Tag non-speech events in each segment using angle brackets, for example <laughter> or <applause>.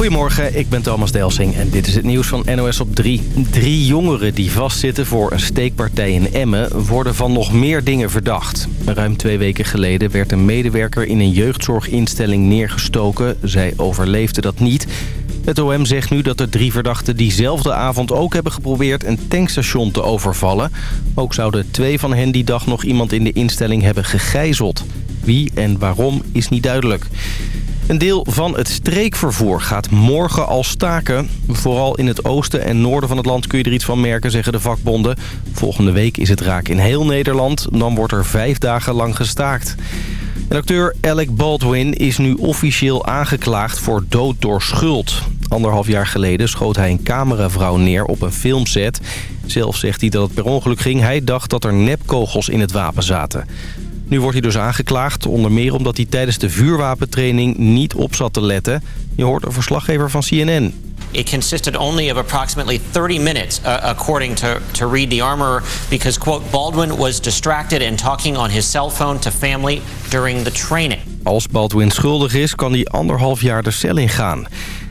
Goedemorgen, ik ben Thomas Delsing en dit is het nieuws van NOS op 3. Drie jongeren die vastzitten voor een steekpartij in Emmen worden van nog meer dingen verdacht. Ruim twee weken geleden werd een medewerker in een jeugdzorginstelling neergestoken. Zij overleefde dat niet. Het OM zegt nu dat er drie verdachten diezelfde avond ook hebben geprobeerd een tankstation te overvallen. Ook zouden twee van hen die dag nog iemand in de instelling hebben gegijzeld. Wie en waarom is niet duidelijk. Een deel van het streekvervoer gaat morgen al staken. Vooral in het oosten en noorden van het land kun je er iets van merken, zeggen de vakbonden. Volgende week is het raak in heel Nederland. Dan wordt er vijf dagen lang gestaakt. En acteur Alec Baldwin is nu officieel aangeklaagd voor dood door schuld. Anderhalf jaar geleden schoot hij een cameravrouw neer op een filmset. Zelf zegt hij dat het per ongeluk ging. Hij dacht dat er nepkogels in het wapen zaten. Nu wordt hij dus aangeklaagd, onder meer omdat hij tijdens de vuurwapentraining niet op zat te letten. Je hoort een verslaggever van CNN. It consisted only of approximately 30 minutes, uh, according to, to Read the Armor, because, quote, Baldwin was distracted and talking on his cell phone to family during the training. Als Baldwin schuldig is, kan hij anderhalf jaar de cel ingaan.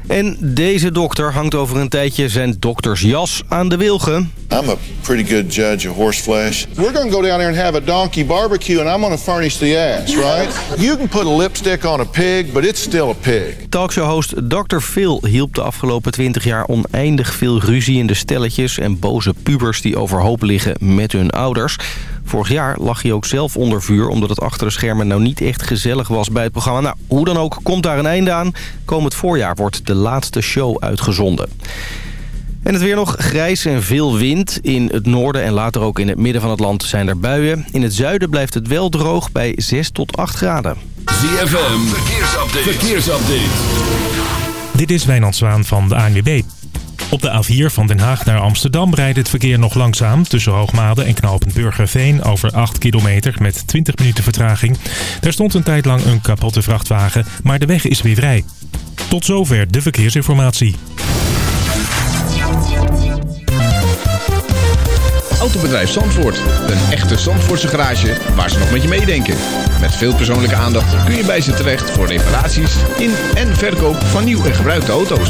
En deze dokter hangt over een tijdje zijn doktersjas aan de wilgen. I'm a pretty good judge of horseflesh. We're going to go down there and have a donkey barbecue and I'm going to furnish the ass, right? You can put a lipstick on a pig, but it's still a pig. Talkshowhost Dr. Phil hielp de afgelopen 20 jaar oneindig veel ruzie in de stelletjes... en boze pubers die overhoop liggen met hun ouders. Vorig jaar lag hij ook zelf onder vuur... omdat het achter de schermen nou niet echt gezellig was bij het programma. Nou, hoe dan ook, komt daar een einde aan. Komend voorjaar wordt de laatste show uitgezonden. En het weer nog grijs en veel wind. In het noorden en later ook in het midden van het land zijn er buien. In het zuiden blijft het wel droog bij 6 tot 8 graden. ZFM, verkeersupdate. verkeersupdate. Dit is Wijnand Zwaan van de ANWB. Op de A4 van Den Haag naar Amsterdam rijdt het verkeer nog langzaam... tussen Hoogmade en knooppunt Burgerveen over 8 kilometer met 20 minuten vertraging. Daar stond een tijd lang een kapotte vrachtwagen, maar de weg is weer vrij. Tot zover de verkeersinformatie. Autobedrijf Zandvoort. Een echte Zandvoortse garage waar ze nog met je meedenken. Met veel persoonlijke aandacht kun je bij ze terecht voor reparaties in en verkoop van nieuw en gebruikte auto's.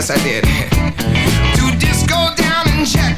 Yes I did, <laughs> to go down and check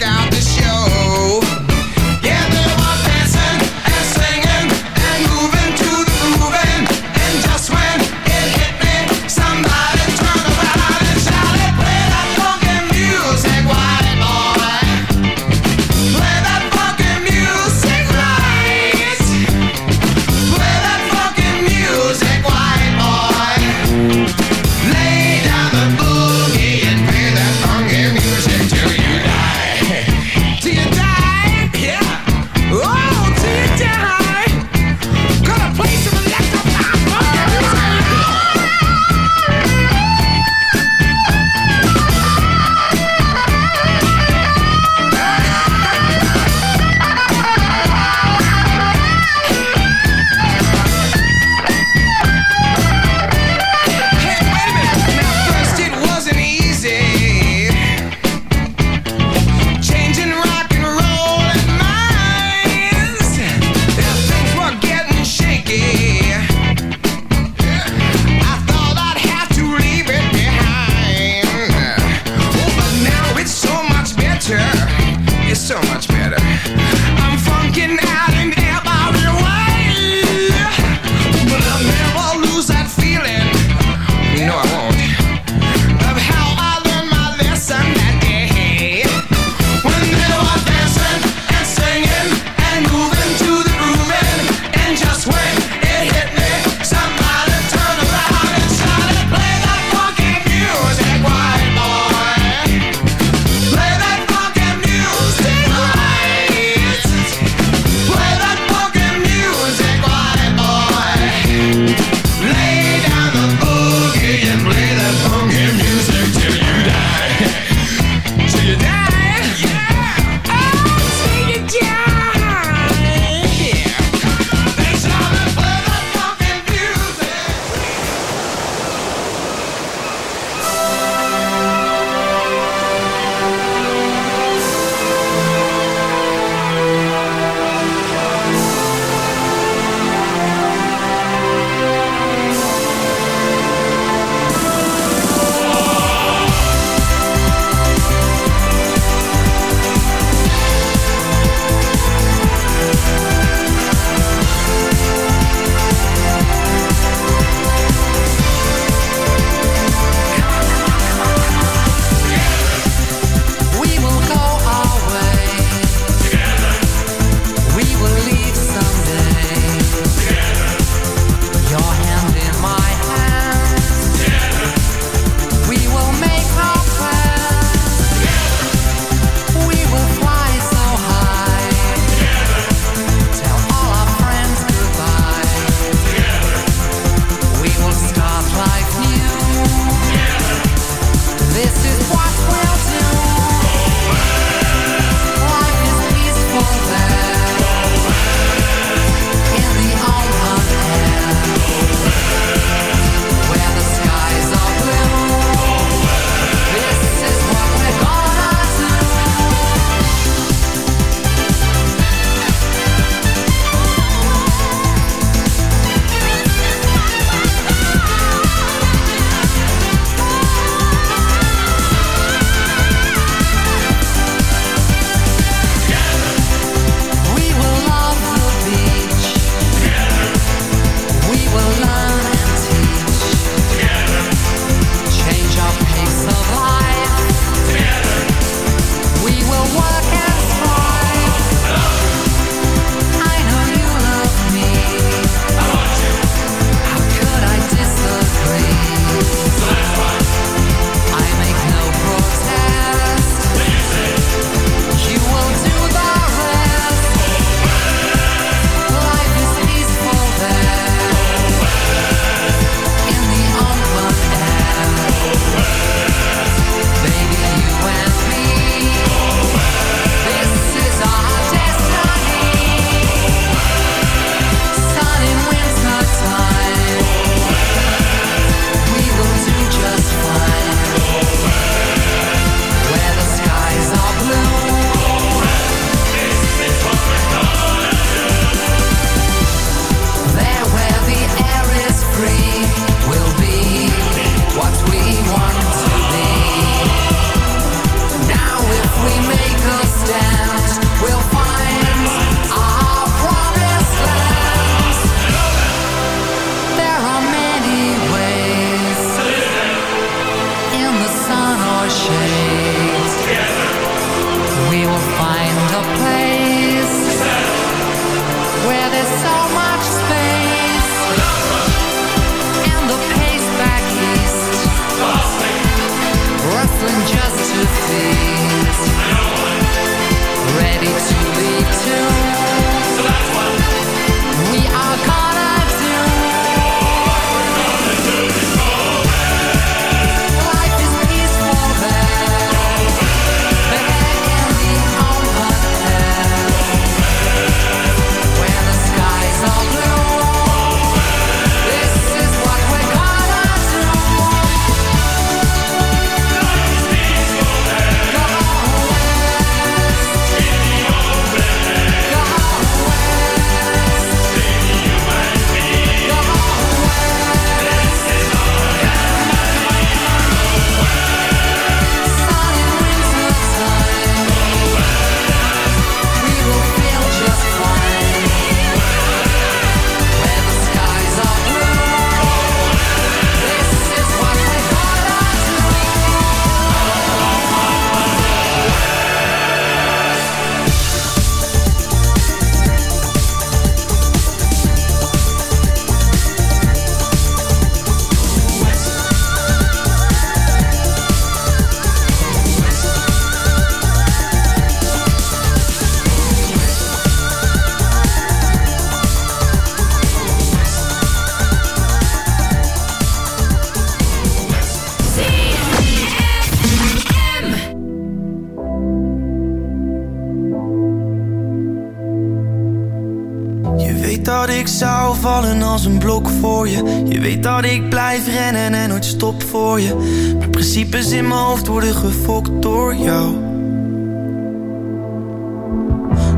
gefokt door jou.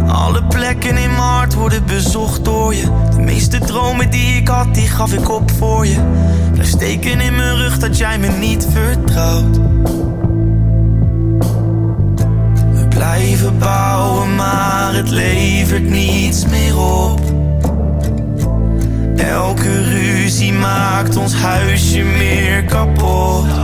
Alle plekken in mijn hart worden bezocht door je. De meeste dromen die ik had, die gaf ik op voor je. Blijf steken in mijn rug dat jij me niet vertrouwt. We blijven bouwen, maar het levert niets meer op. Elke ruzie maakt ons huisje meer kapot.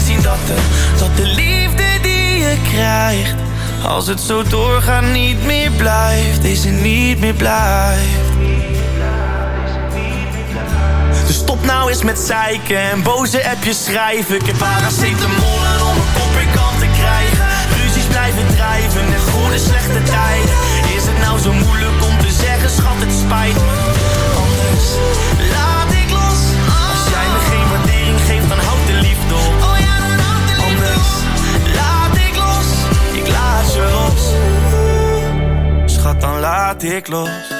inzien dat de, liefde die je krijgt, als het zo doorgaat niet meer blijft, deze niet meer blijft. Dus stop nou eens met zeiken en boze appjes schrijven. Ik heb paracetamolen om mijn kop kant te krijgen. Ruzies blijven drijven en goede slechte tijden. Is het nou zo moeilijk om te zeggen, schat, het spijt me. Anders dan laat ik los.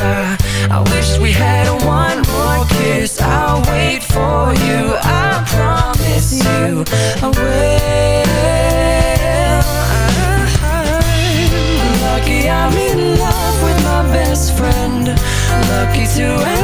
I wish we had one more kiss. I'll wait for you. I promise you I will. I'm lucky I'm in love with my best friend. Lucky to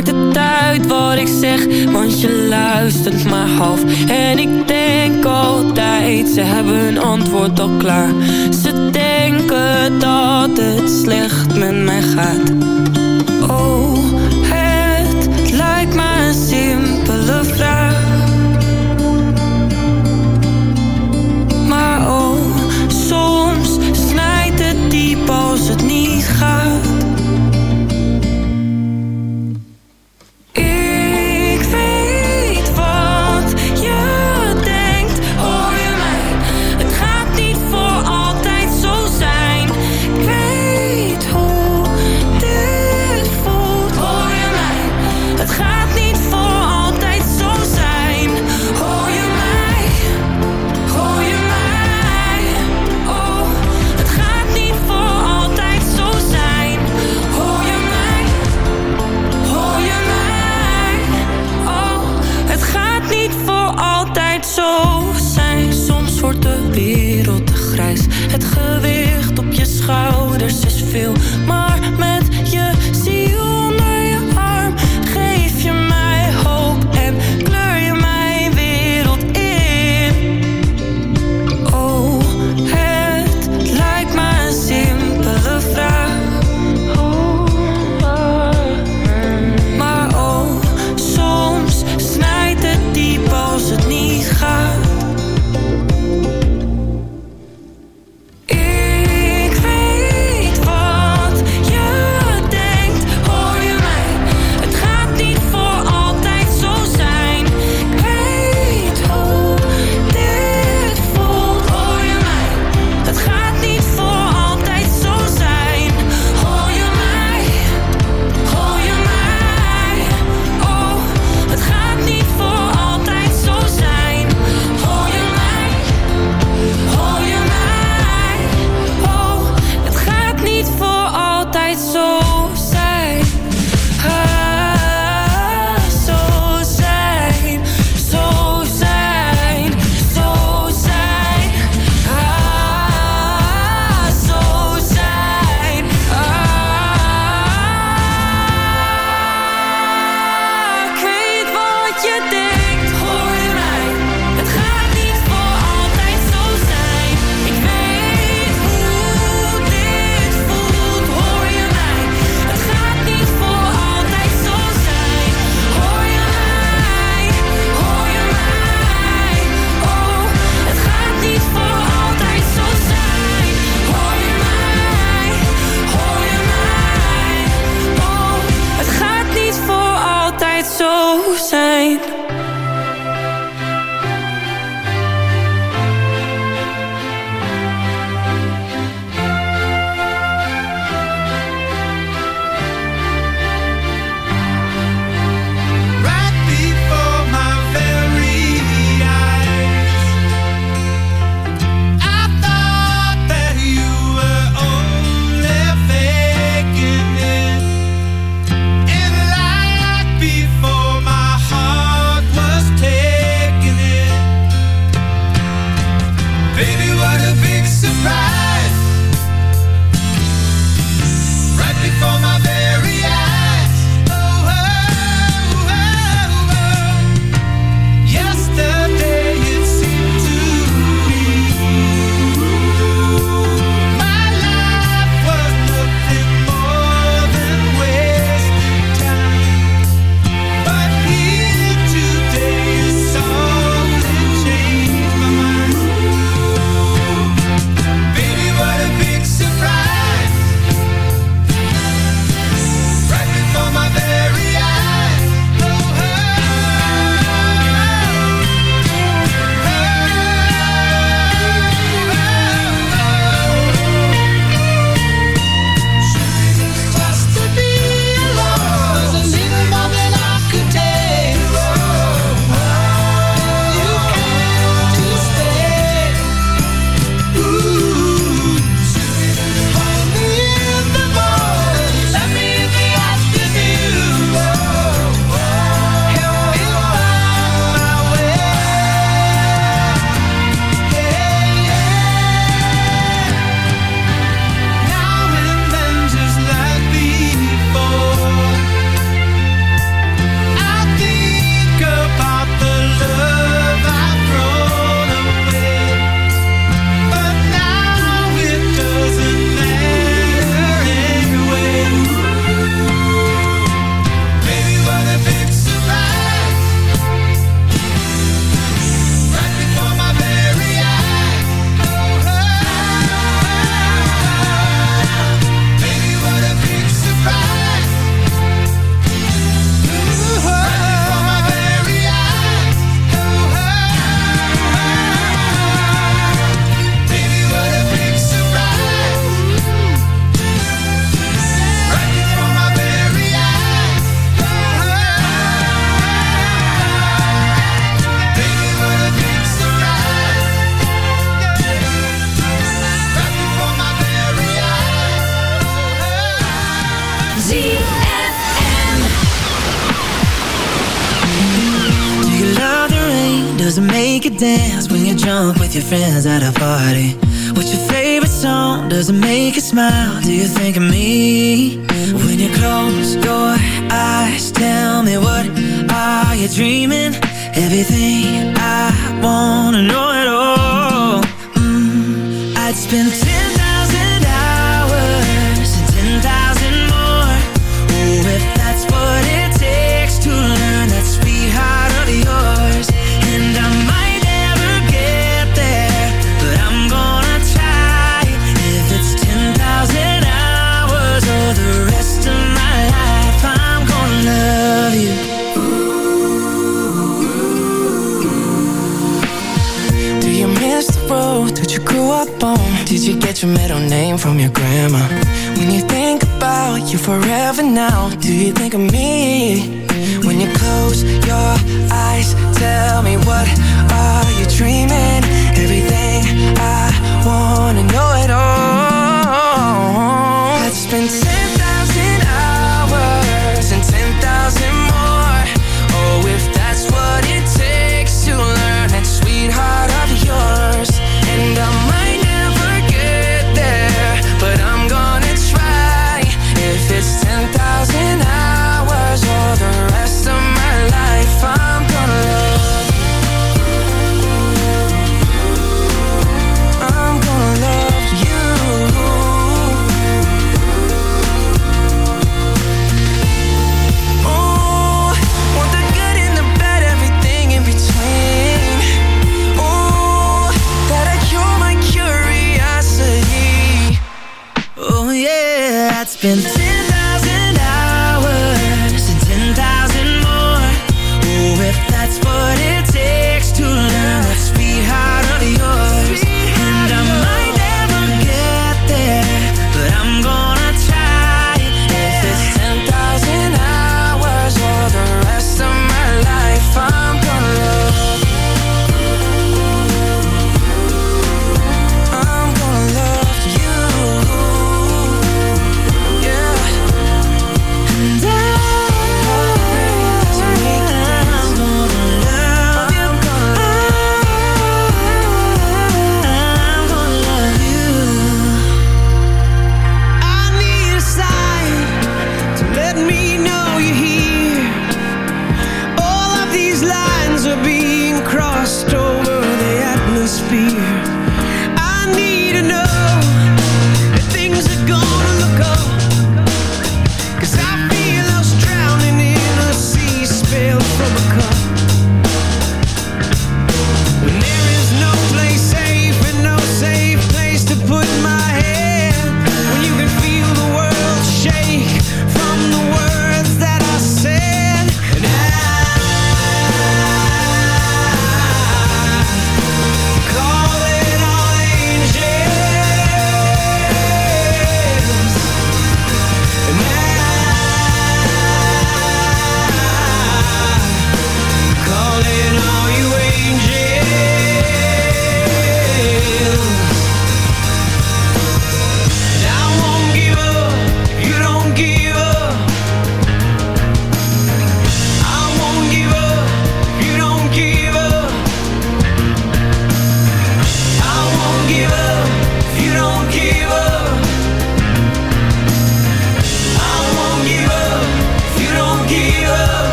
Maakt het uit wat ik zeg Want je luistert maar half. En ik denk altijd Ze hebben een antwoord al klaar. Ze denken dat het slecht met mij gaat. Oh, het lijkt maar een simpele vraag. Maar oh, soms snijdt het diep als het niet gaat a big surprise. drunk with your friends at a party.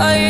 I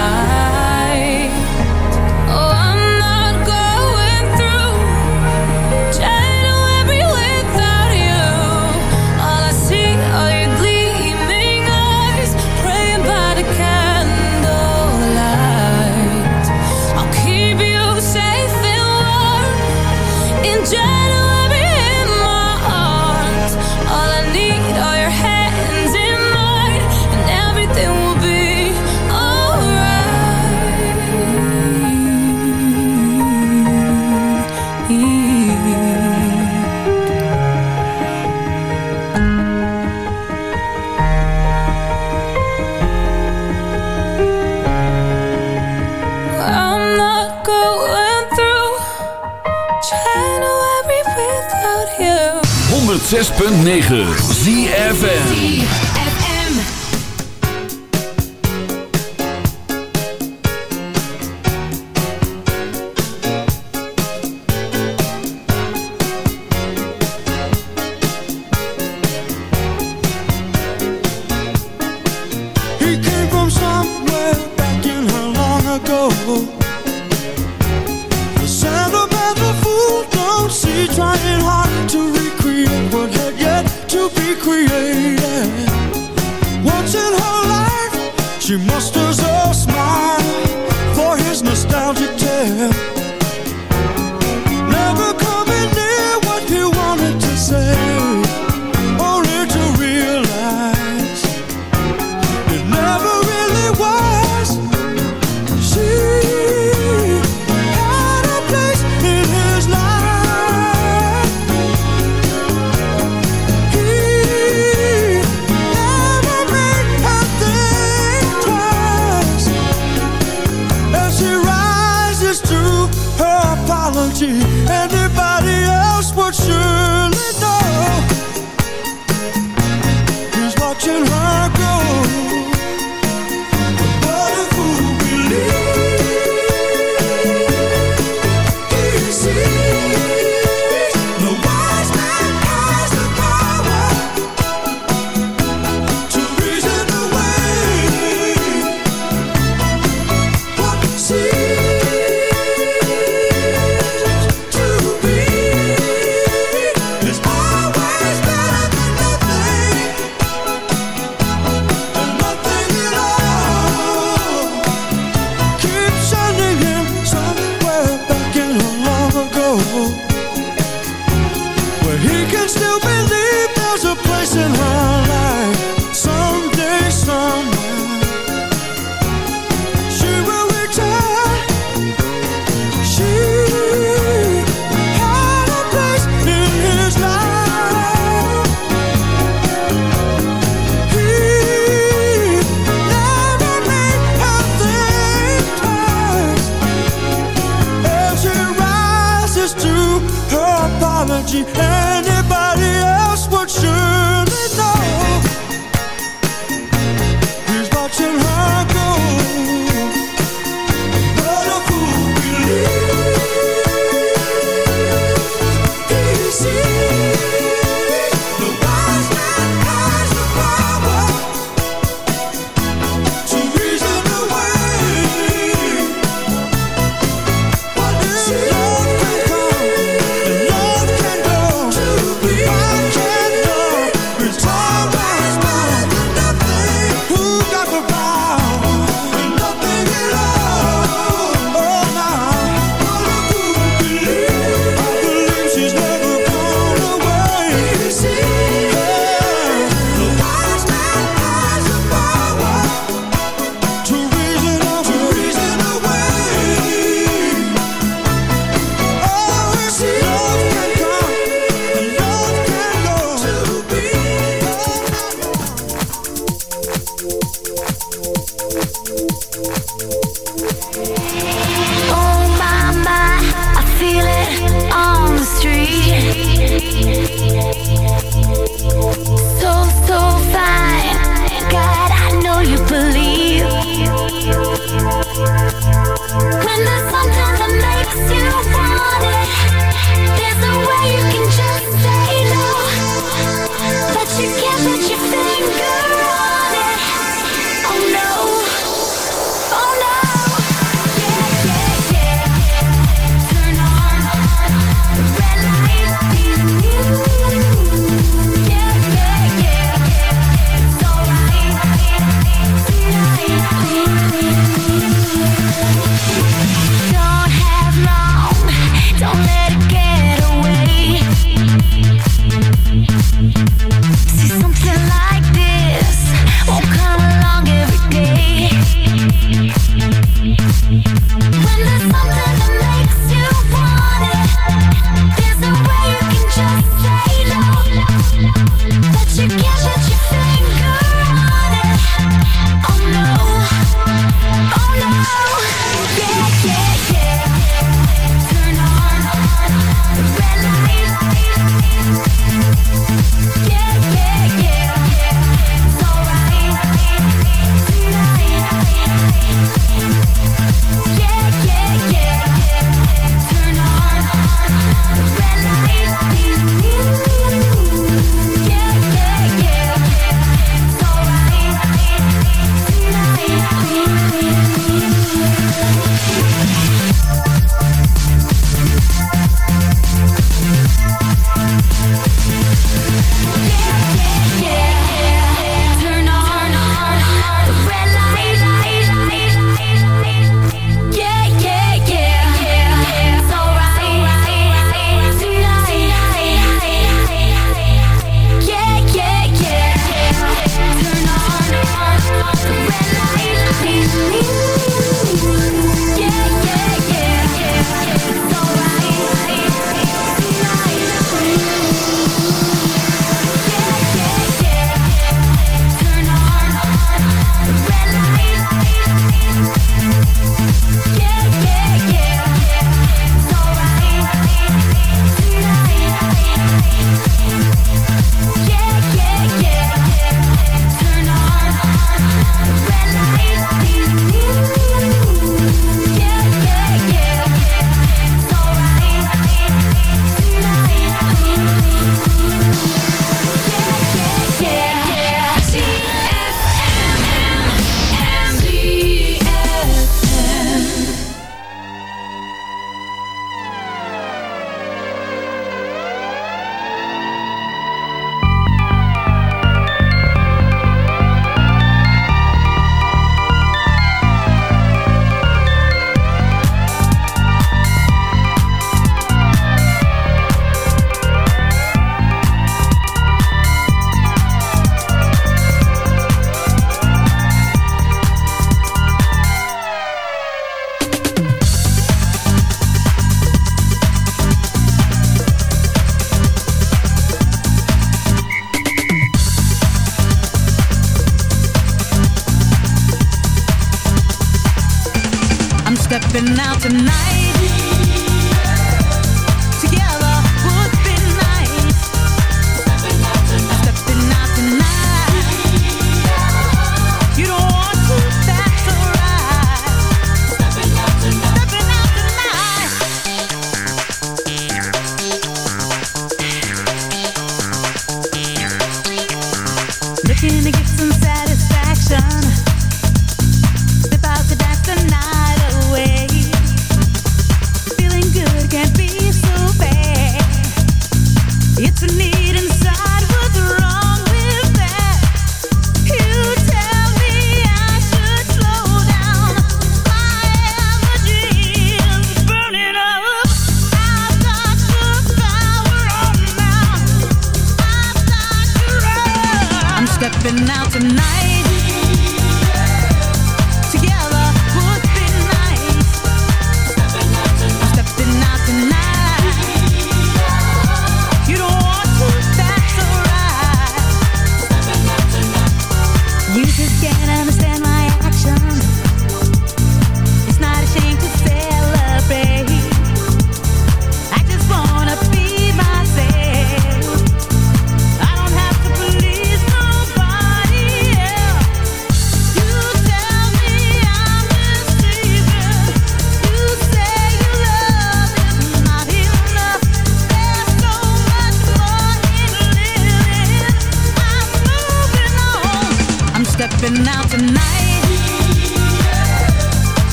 106.9 ZFN verdade é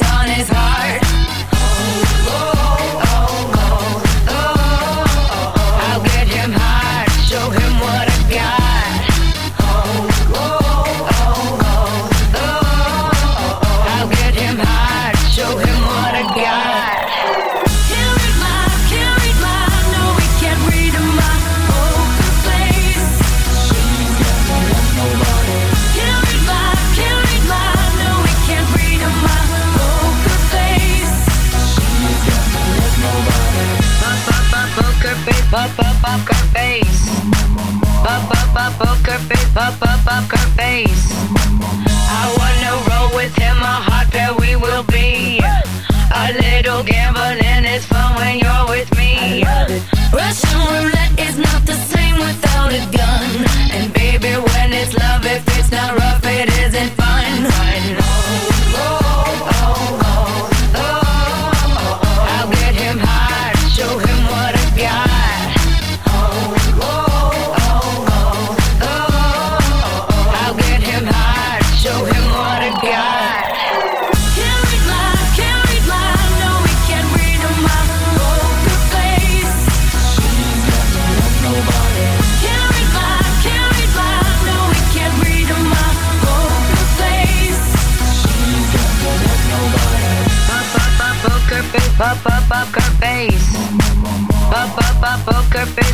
Adonis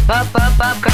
Пап-пап-папка.